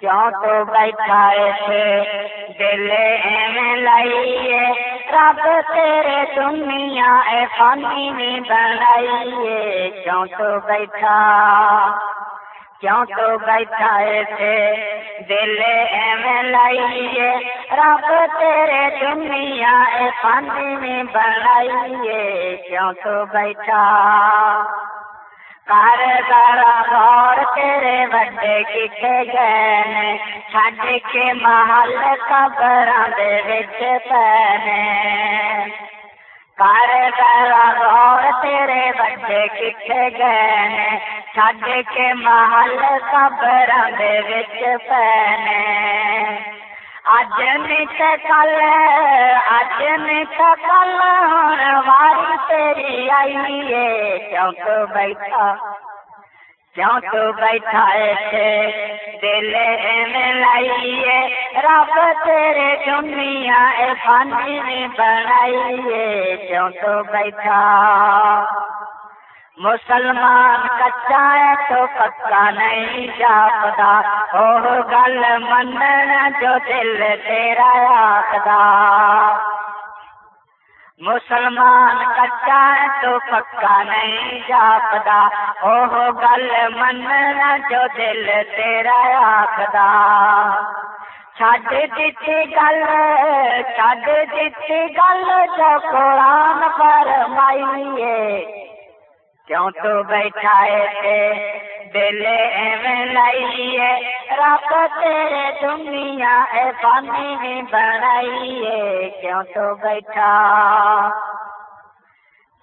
کیوں تو بیٹھائے تھے؟ دل میں لائیے، رب تیرے دنیا اے فانی میں بنائیے۔ کیوں تو بیٹھا کیوں تو بیٹھائے تھے؟ دل میں لائیے، رب تیرے دنیا اے فانی میں بنائیے۔ کیوں تو بیٹھا کر ذرا تیرے بڑے کتنے گئے نے چھڈ کے محل قبر دے وچ پینے کر ذرا غور تیرے بڑے کتنے گئے نے چھڈ کے محل قبر دے وچ پینے اج نت کل اج نت کل ہوں واری تیری آئیے کیوں تو بیٹھا کیوں تو بیٹھا تھے دل میں لائیے، رب تیرے دنیا اے فانی میں بنائیے۔ کیوں تو بیٹھا، مسلمان کچا ہے تو پکا نہیں جاپتا وہ گل من جو دل تیرا آخدا۔ مسلمان کچا ہے تو پکا نہیں جاپتا وہ گل من جو دل تیرا آخدا۔ چھڈ دیتی گل، چھڈ دیتی گل جو قرآن فرمائیے۔ کیوں تو بیٹھائے تھے دل میں لائیے۔ رب تیرے دنیا اے پانی میں کیوں تو بیٹھا؟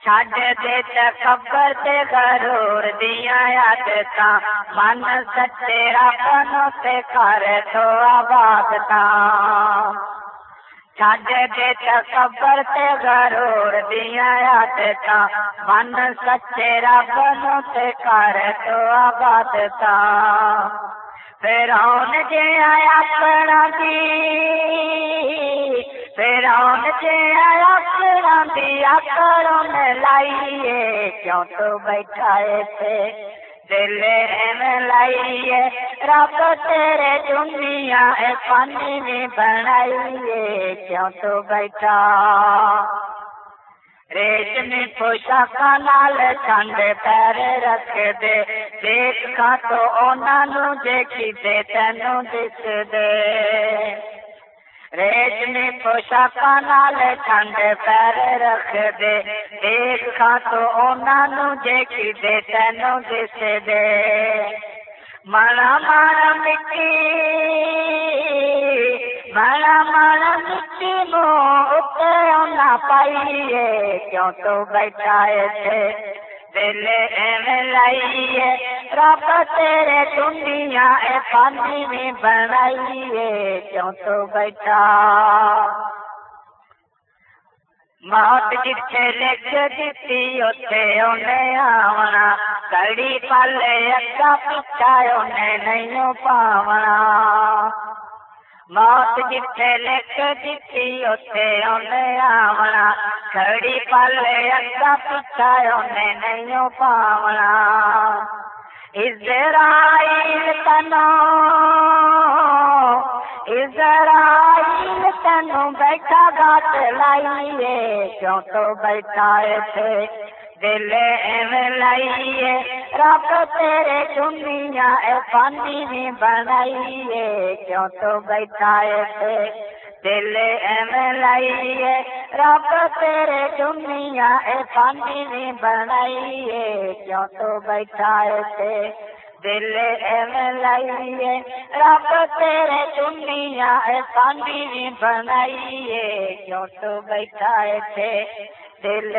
چھڈ دے خبر تے غرور دیا عادت من سچے رب نو تے کر تو آباد چھڈ دے خبر تے غرور دیا عادت من سچے رب نو تے کر تو آباد پھر آن جے آیا اپنا دی پھر آن جے آیا اپنا دیا کروں لائیے، کیوں تو بیٹھائے تھے دل میں لائیے، رب تیرے دنیا اے پانی میں بنائیے، کیوں تو بیٹھا؟ ریشمی پوشاک نال چند پیر رکھ دے۔ دیکھ کا تو انہوں دیکھی دے تینوں دس دے۔ ریشمی پوشاک نال چند پیر رکھ دے۔ دیکھ کا تو انہوں دیکھی دے تینوں دس دے۔ مانا مانا مٹی۔ مانا مانا مٹی مو اتنا پائیے کیوں تو بیٹھائے تھے دل لائیے رب تیرے دنیا اے پانی میں بنائیے کیوں تو بیٹھا موت جتھے لکھ دیتی اتے انہیں آونا کڑی پالے اگا پچھا انہیں نہیں پاونا موت جتھے لکھ دیتی اتے انہیں آونا کڑی پالے اگا پچھا انہیں نہیں پاونا اسرائیل تنو اسرائیل تنو بیٹھا گات لائیے کیوں تو بیٹھائے تھے دل میں لائیے رب تیرے دنیا اے پانی میں بنائیے کیوں تو بیٹھائے تھے دل میں لائیے رب تیرے دنیا اے پانی میں بنائیے کیوں تو بیٹھائے تھے دل میں لائیے رب تیرے دنیا اے پانی میں بنائیے کیوں تو بیٹھائے تھے دل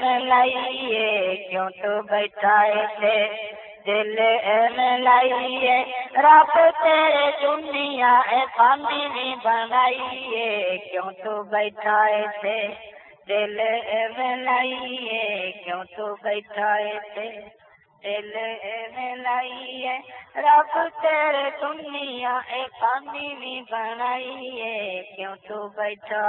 میں لائیے، کیوں تو بیٹھائے تھے؟ دل میں لائیے، رب تیرے دنیا اے پانی بنائیے، کیوں تو بیٹھائے تھے؟ دل میں لائیے، کیوں تو بیٹھائے تھے؟ دل میں لائیے، رب تیرے دنیا اے پانی میں بنائیے، کیوں تو بیٹھا؟